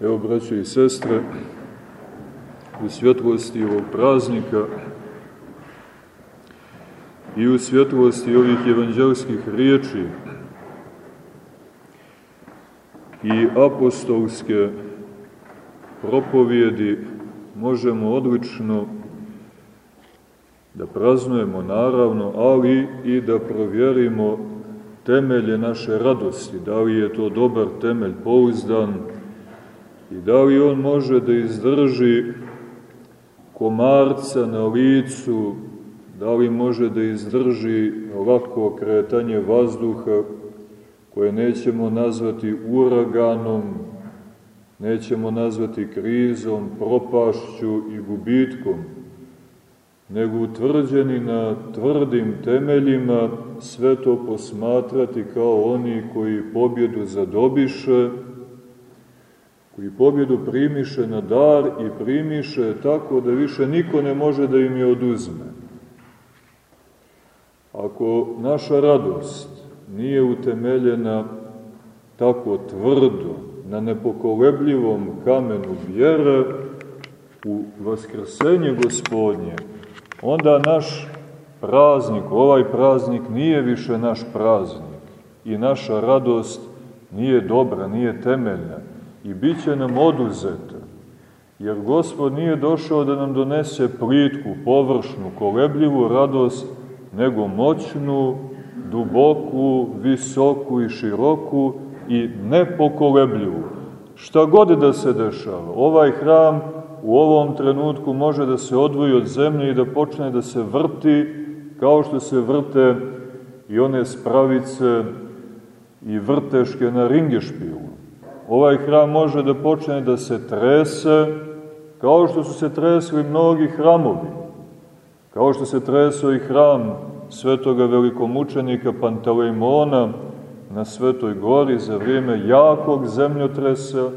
Evo, braće i sestre, u svjetlosti ovog praznika i u svjetlosti ovih evanđelskih riječi i apostolske propovjedi možemo odlično da praznujemo naravno, ali i da provjerimo temelje naše radosti, da li je to dobar temelj, pouzdan i da li on može da izdrži komarca na licu, da li može da izdrži lako kretanje vazduha koje nećemo nazvati uraganom, nećemo nazvati krizom, propašću i gubitkom, nego utvrđeni na tvrdim temeljima sve to posmatrati kao oni koji pobjedu zadobiše, koji pobjedu primiše na dar i primiše tako da više niko ne može da im je oduzme. Ako naša radost nije utemeljena tako tvrdo, na nepokolebljivom kamenu vjere, u vaskrsenje gospodnje, onda naš praznik, ovaj praznik nije više naš praznik i naša radost nije dobra, nije temeljna i bit će nam oduzeta. Jer Gospod nije došao da nam donese plitku, površnu, kolebljivu radost, nego moćnu, duboku, visoku i široku i nepokolebljivu. Šta god da se dešava, ovaj hram u ovom trenutku može da se odvoji od zemlje i da počne da se vrti kao što se vrte i one spravice i vrteške na ringešpilu. Ovaj hram može da počne da se trese kao što su se tresli mnogi hramovi, kao što se tresao i hram svetoga velikomučenika Pantalejmona na Svetoj gori za vrijeme jakog zemljotresa,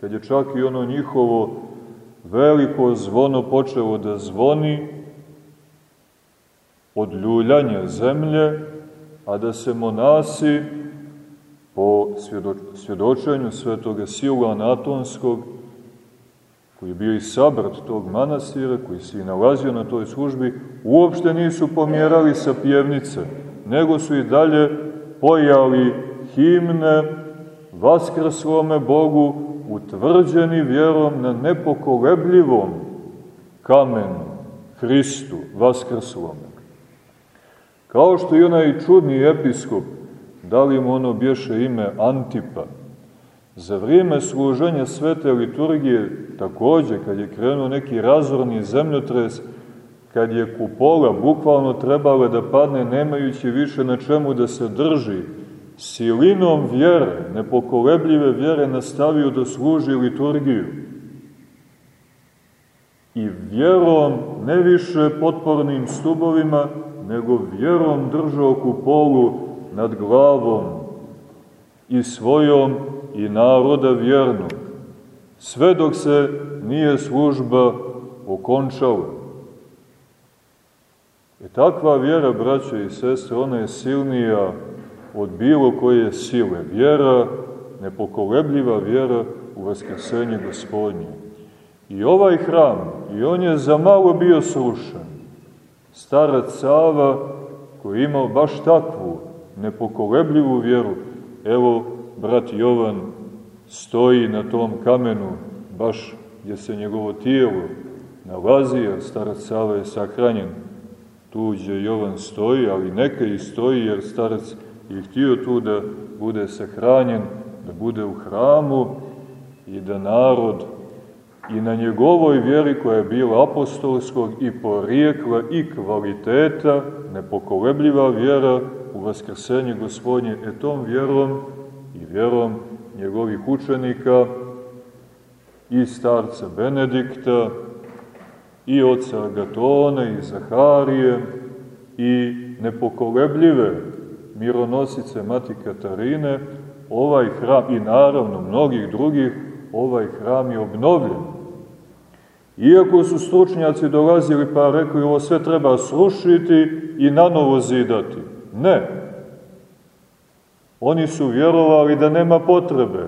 kad je čak i ono njihovo veliko zvono počelo da zvoni od ljuljanja zemlje, a da se monasi po svjedočenju svetoga Silana Atonskog, koji je bio i sabrat tog manastira, koji se i nalazio na toj službi, uopšte nisu pomjerali sa pjevnice, nego su i dalje pojali himne vaskrslome Bogu, utvrđeni vjerom na nepokolebljivom kamenu, Hristu, vaskrslome. Kao što i onaj čudni episkop, da li mu ono bješe ime Antipa, za vrijeme služenja svete liturgije, takođe, kad je krenuo neki razorni zemljotres, kad je kupola bukvalno trebala da padne nemajući više na čemu da se drži, silinom vjere, nepokolebljive vjere, nastavio da služi liturgiju. I vjerom, ne više potpornim stubovima, nego vjerom držao kupolu nad glavom i svojom i naroda vjernog, sve dok se nije služba okončala. E takva vjera, braćo i sestre, ona je silnija od bilo koje sile. Vjera, nepokolebljiva vjera u vaskrsenje gospodnje. I ovaj hram, i on je za malo bio srušen. Starac Sava, koji je imao baš takvu nepokolebljivu vjeru, evo, brat Jovan stoji na tom kamenu, baš gdje se njegovo tijelo nalazi, a starac Sava je sahranjen. Tu gdje Jovan stoji, ali neka i stoji, jer starac je htio tu da bude sahranjen, da bude u hramu i da narod i na njegovoj vjeri koja je bila apostolskog i porijekla i kvaliteta, nepokolebljiva vjera u vaskrsenje gospodnje, e tom vjerom i vjerom njegovih učenika i starca Benedikta i oca Agatone i Zaharije i nepokolebljive mironosice Mati Katarine, ovaj hram i naravno mnogih drugih, ovaj hram je obnovljen. Iako su stručnjaci dolazili pa rekli ovo sve treba srušiti i na novo zidati. Ne. Oni su vjerovali da nema potrebe.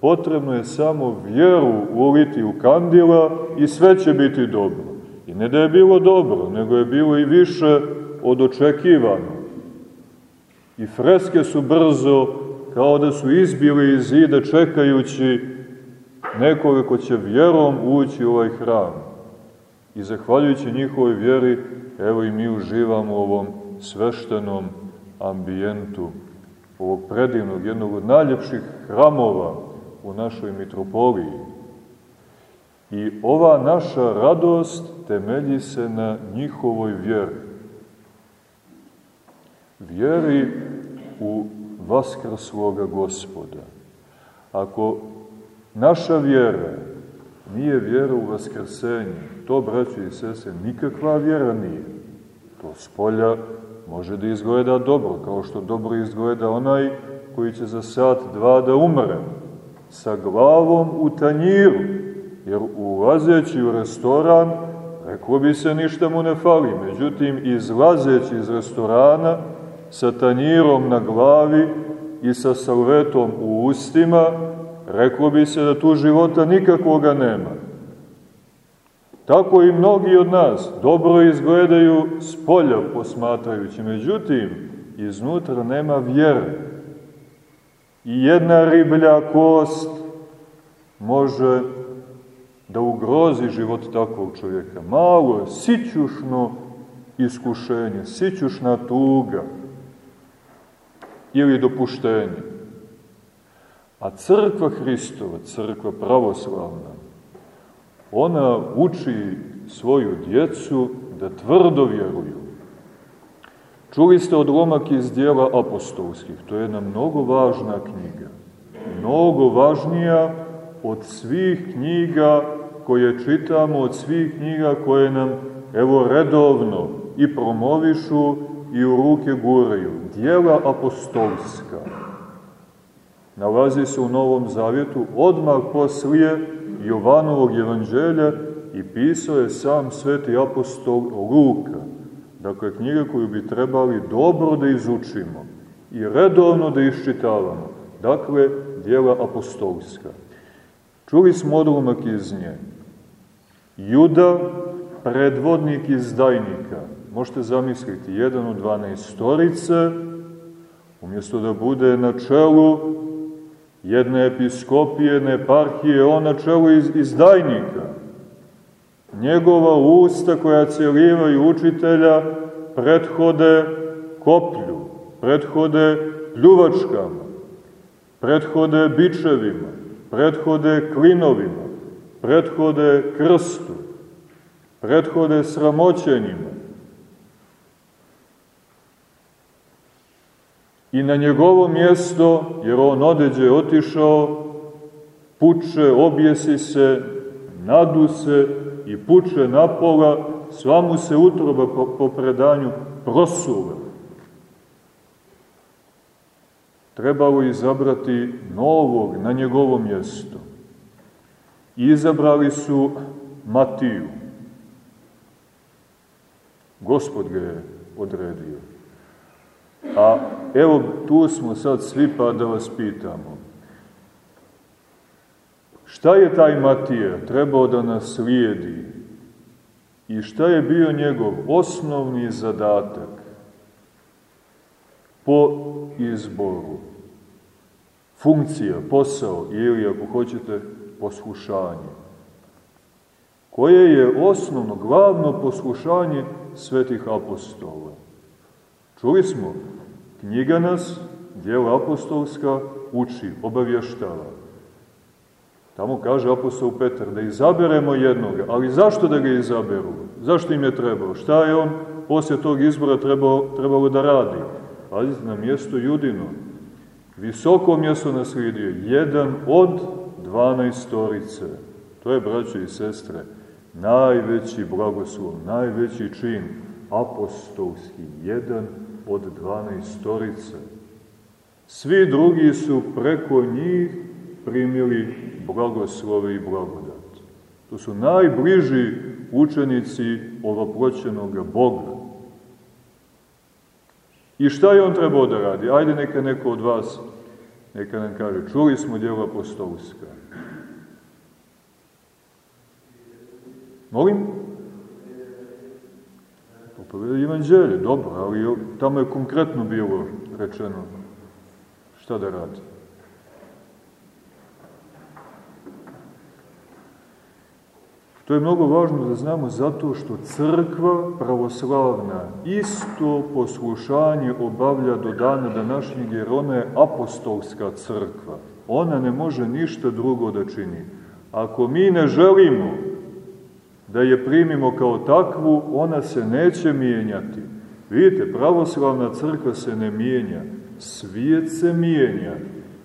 Potrebno je samo vjeru uliti u kandila i sve će biti dobro. I ne da je bilo dobro, nego je bilo i više od očekivano. I freske su brzo, kao da su izbili iz zida čekajući nekoga ko će vjerom ući u ovaj hram. I zahvaljujući njihovoj vjeri, evo i mi uživamo u ovom sveštenom ambijentu, ovog predivnog, jednog od najljepših hramova u našoj mitropoliji. I ova naša radost temelji se na njihovoj vjeri. Vjeri u vaskrsloga gospoda. Ako naša vjera nije vjera u vaskrsenje, to, braći i sese, nikakva vjera nije. To spolja može da izgleda dobro, kao što dobro izgleda onaj koji će za sat, dva da umre, sa glavom u tanjiru, jer ulazeći u restoran, reklo bi se ništa mu ne fali, međutim, izlazeći iz restorana, sa tanjirom na glavi i sa salvetom u ustima, reklo bi se da tu života nikakvoga nema. Tako i mnogi od nas dobro izgledaju s polja posmatrajući, međutim, iznutra nema vjere. I jedna riblja kost može da ugrozi život takvog čovjeka. Malo, sićušno iskušenje, sićušna tuga, ili dopuštenje. A crkva Hristova, crkva pravoslavna, ona uči svoju djecu da tvrdo vjeruju. Čuli ste odlomak iz dijela apostolskih, to je jedna mnogo važna knjiga. Mnogo važnija od svih knjiga koje čitamo, od svih knjiga koje nam, evo, redovno i promovišu i u ruke guraju. Dijela apostolska nalazi se u Novom Zavjetu odmah poslije Jovanovog evanđelja i pisao je sam sveti apostol Luka. Dakle, knjiga koju bi trebali dobro da izučimo i redovno da iščitavamo. Dakle, dijela apostolska. Čuli smo odlomak iz nje. Juda, predvodnik izdajnika, možete zamisliti, jedan od 12 storice, umjesto da bude na čelu jedne episkopije, jedne eparhije, on na čelu iz, izdajnika. Njegova usta koja cijelivaju učitelja prethode koplju, prethode pljuvačkama, prethode bičevima, prethode klinovima, prethode krstu, prethode sramoćenjima. I na njegovo mjesto, jer on odeđe otišao, puče, objesi se, nadu se i puče napola, sva mu se utroba po, po predanju prosuva. Trebalo izabrati novog na njegovo mjesto. I izabrali su Matiju. Gospod ga je odredio. A evo tu smo sad svi pa da vas pitamo. Šta je taj Matija trebao da nas slijedi? I šta je bio njegov osnovni zadatak po izboru? Funkcija, posao ili, ako hoćete, poslušanje. Koje je osnovno, glavno poslušanje svetih apostola? Čuli smo, Knjiga nas, dijela apostolska, uči, obavještava. Tamo kaže apostol Petar da izaberemo jednoga, ali zašto da ga izaberu? Zašto im je trebao? Šta je on poslije tog izbora trebao, trebalo da radi? Pazite, na mjesto Judino, visoko mjesto naslijedio, jedan od dvanaestorice. To je, braće i sestre, najveći blagoslov, najveći čin apostolski, jedan od 12 storice. Svi drugi su preko njih primili blagoslove i blagodat. To su najbliži učenici ovoploćenog Boga. I šta je on trebao da radi? Ajde neka neko od vas Neka nam kaže, čuli smo djela apostolska. Molim? Propoveda evanđelje, dobro, ali tamo je konkretno bilo rečeno šta da radi. To je mnogo važno da znamo zato što crkva pravoslavna isto poslušanje obavlja do dana današnjeg jer ona je apostolska crkva. Ona ne može ništa drugo da čini. Ako mi ne želimo da je primimo kao takvu, ona se neće mijenjati. Vidite, pravoslavna crkva se ne mijenja, svijet se mijenja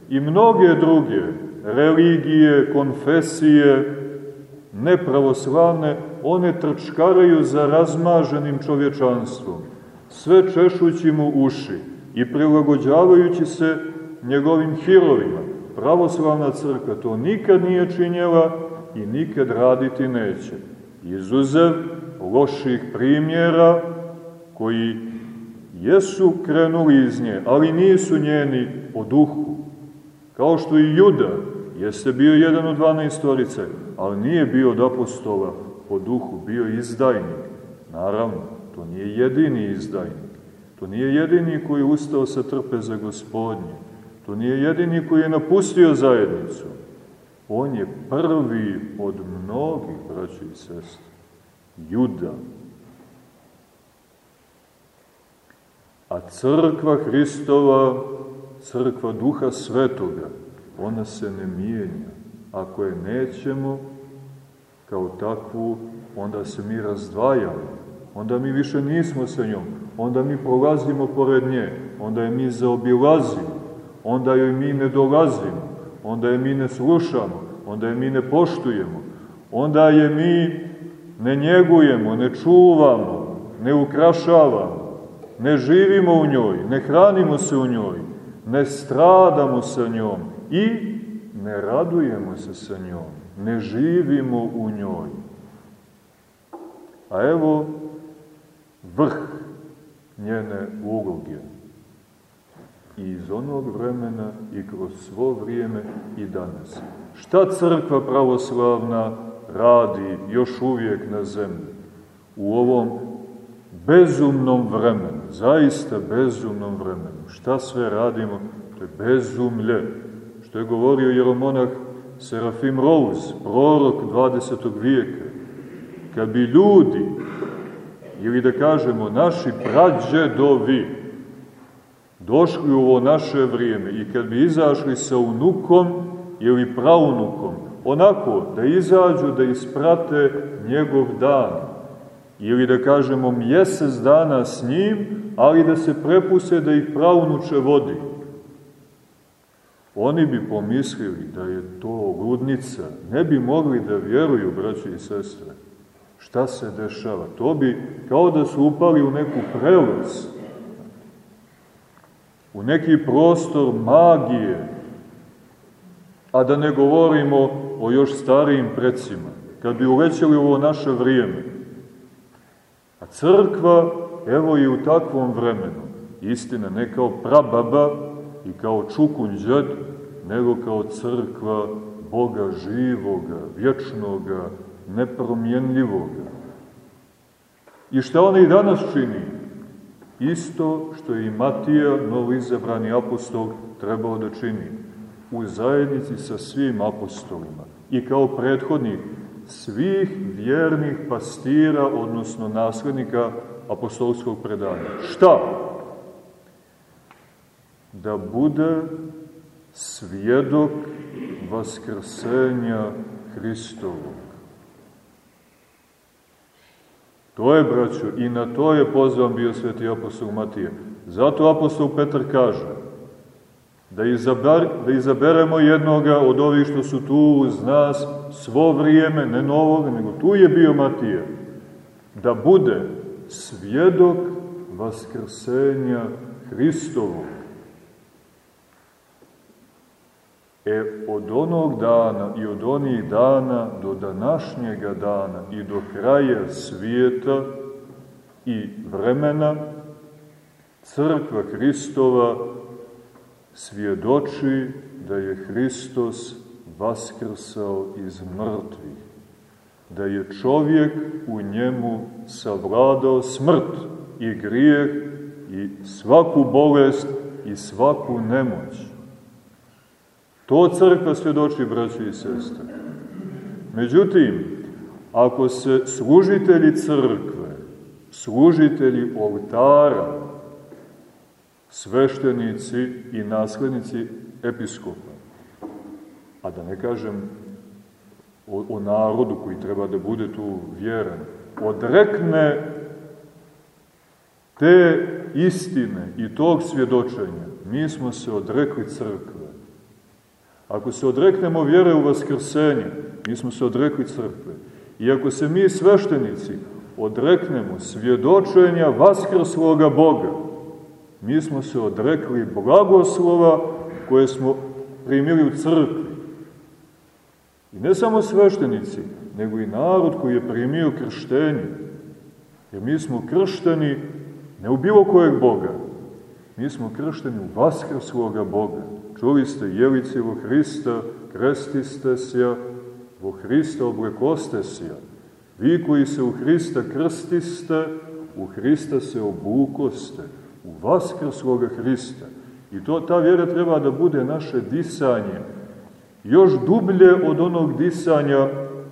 i mnoge druge religije, konfesije, nepravoslavne, one trčkaraju za razmaženim čovječanstvom, sve češući mu uši i prilagođavajući se njegovim hirovima. Pravoslavna crkva to nikad nije činjela i nikad raditi neće. Izuzev loših primjera koji jesu krenuli iz nje, ali nisu njeni po duhu. Kao što i Juda jeste bio jedan od 12 storice, ali nije bio od apostola po duhu, bio izdajnik. Naravno, to nije jedini izdajnik. To nije jedini koji je ustao sa trpeze gospodnje. To nije jedini koji je napustio zajednicu. On je prvi od mnogih, braći i sestri. Juda. A crkva Hristova, crkva Duha Svetoga, ona se ne mijenja. Ako je nećemo, kao takvu, onda se mi razdvajamo. Onda mi više nismo sa njom. Onda mi prolazimo pored nje. Onda je mi zaobilazimo. Onda joj mi ne dolazimo. Onda je mi ne slušamo. Onda je mi ne poštujemo. Onda je mi ne njegujemo, ne čuvamo, ne ukrašavamo. Ne živimo u njoj, ne hranimo se u njoj, ne stradamo sa njom i ne radujemo se sa njom, ne živimo u njoj. A evo vrh njene uloge. I iz onog vremena i kroz svo vrijeme i danas. Šta crkva pravoslavna radi još uvijek na zemlji? U ovom bezumnom vremenu, zaista bezumnom vremenu. Šta sve radimo? To je bezumlje što je govorio jeromonah Serafim Rouz, prorok 20. vijeka, kad bi ljudi, ili da kažemo naši prađedovi, došli u ovo naše vrijeme i kad bi izašli sa unukom ili praunukom, onako da izađu da isprate njegov dan, ili da kažemo mjesec dana s njim, ali da se prepuse da ih praunuče vodi, Oni bi pomislili da je to ludnica, ne bi mogli da vjeruju, braći i sestre. Šta se dešava? To bi kao da su upali u neku prelaz, u neki prostor magije, a da ne govorimo o još starijim precima, kad bi uvećali ovo naše vrijeme. A crkva, evo i u takvom vremenu, istina, ne kao prababa i kao čukunđad, nego kao crkva Boga živoga, vječnoga, nepromjenljivoga. I šta ona i danas čini? Isto što je i Matija, novoizabrani apostol, trebao da čini u zajednici sa svim apostolima i kao prethodnik svih vjernih pastira, odnosno naslednika apostolskog predanja. Šta? Da bude svjedok vaskrsenja Hristovog. To je, braćo, i na to je pozvan bio sveti apostol Matija. Zato apostol Petar kaže da, izaber, da izaberemo jednoga od ovih što su tu uz nas svo vrijeme, ne novog, nego tu je bio Matija, da bude svjedok vaskrsenja Hristovog. E, od onog dana i od onih dana do današnjega dana i do kraja svijeta i vremena, Crkva Hristova svjedoči da je Hristos vaskrsao iz mrtvih, da je čovjek u njemu savladao smrt i grijeh i svaku bolest i svaku nemoć. To crkva svjedoči, braći i sestre. Međutim, ako se služitelji crkve, služitelji oltara, sveštenici i naslednici episkopa, a da ne kažem o, o narodu koji treba da bude tu vjeran, odrekne te istine i tog svjedočenja, mi smo se odrekli crkve. Ako se odreknemo vjere u vaskrsenje, mi smo se odrekli crkve. I ako se mi sveštenici odreknemo svjedočenja vaskrsloga Boga, mi smo se odrekli blagoslova koje smo primili u crkvi. I ne samo sveštenici, nego i narod koji je primio krštenje. Jer mi smo kršteni ne u bilo kojeg Boga, mi smo kršteni u vaskrsloga Boga. Čuli ste, jelici vo Hrista, krestiste se, vo Hrista oblekoste se. Vi koji se u Hrista krstiste, u Hrista se obukoste, u vaskrsloga Hrista. I to, ta vjera treba da bude naše disanje, još dublje od onog disanja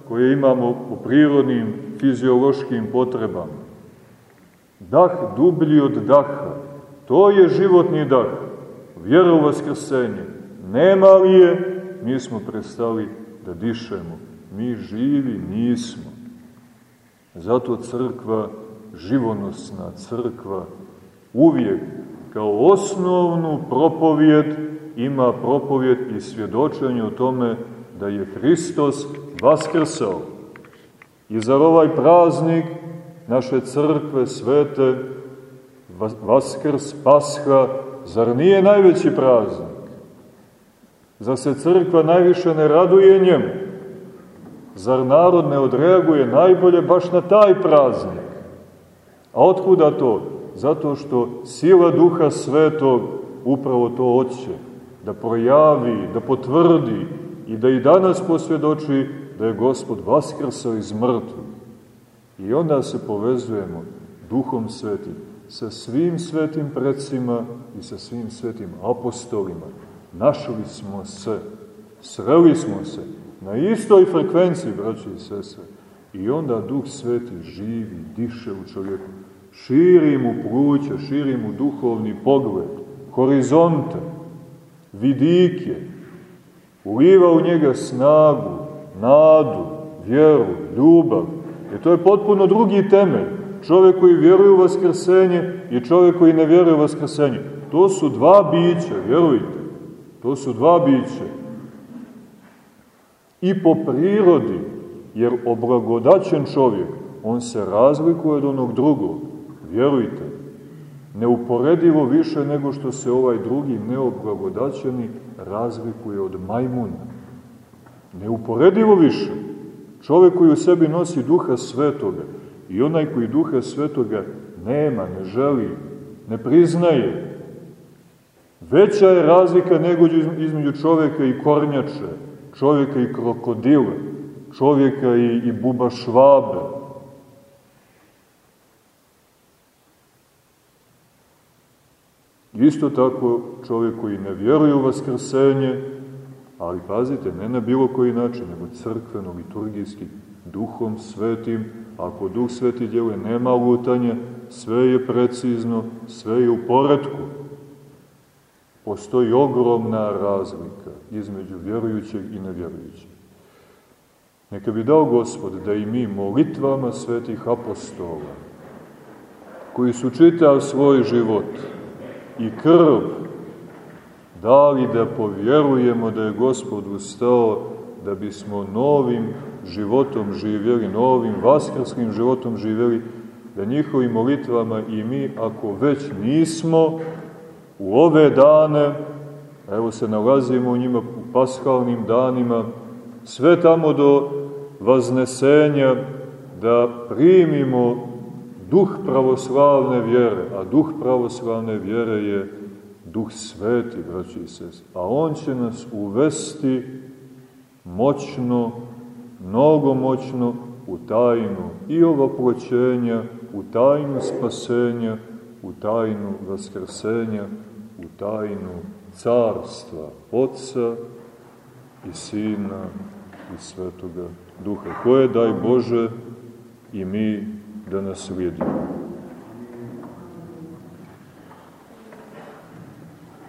koje imamo u prirodnim fiziološkim potrebama. Dah dublji od daha. To je životni dah. Vjera u vaskrsenje. Nema li je, mi smo prestali da dišemo. Mi živi nismo. Zato crkva, živonosna crkva, uvijek kao osnovnu propovjed ima propovjed i svjedočenje o tome da je Hristos vaskrsao. I za ovaj praznik naše crkve svete, Vaskrs, Pasha, zar nije najveći praznik? Zar se crkva najviše ne raduje njemu? Zar narod ne odreaguje najbolje baš na taj praznik? A otkuda to? Zato što sila Duha Svetog upravo to hoće, da projavi, da potvrdi i da i danas posvjedoči da je Gospod vaskrsao iz mrtvih. I onda se povezujemo duhom svetim sa svim svetim predsima i sa svim svetim apostolima. Našli smo se, sreli smo se na istoj frekvenciji, braći i sestre. I onda Duh Sveti živi, diše u čovjeku, širi mu pluća, širi mu duhovni pogled, horizonte, vidike, uliva u njega snagu, nadu, vjeru, ljubav, Jer to je potpuno drugi temelj. Čovjek koji vjeruje u vaskrsenje i čovjek koji ne vjeruje u vaskrsenje. To su dva bića, vjerujte. To su dva bića. I po prirodi, jer oblagodaćen čovjek, on se razlikuje od onog drugog. Vjerujte. Neuporedivo više nego što se ovaj drugi neoblagodaćeni razlikuje od majmuna. Neuporedivo više. Čovek koji u sebi nosi duha svetoga i onaj koji duha svetoga nema, ne želi, ne priznaje, veća je razlika nego između čoveka i kornjače, čovjeka i krokodila, čovjeka i, i buba švabe. Isto tako čovjek koji ne vjeruje u vaskrsenje, ali pazite, ne na bilo koji način, nego crkveno, liturgijski, duhom svetim, ako duh sveti djeluje, nema lutanja, sve je precizno, sve je u poredku. Postoji ogromna razlika između vjerujućeg i nevjerujućeg. Neka bi dao Gospod da i mi molitvama svetih apostola, koji su čitav svoj život i krv dali da povjerujemo da je Gospod ustao da bismo novim životom živjeli, novim vaskrskim životom živjeli, da njihovim molitvama i mi, ako već nismo, u ove dane, evo se nalazimo u njima u paskalnim danima, sve tamo do vaznesenja, da primimo duh pravoslavne vjere, a duh pravoslavne vjere je Duh Sveti, braći i sest. A On će nas uvesti moćno, mnogo moćno u tajnu i ovoploćenja, u tajnu spasenja, u tajnu vaskrsenja, u tajnu carstva Otca i Sina i Svetoga Duha, koje, daj Bože, i mi da naslijedimo.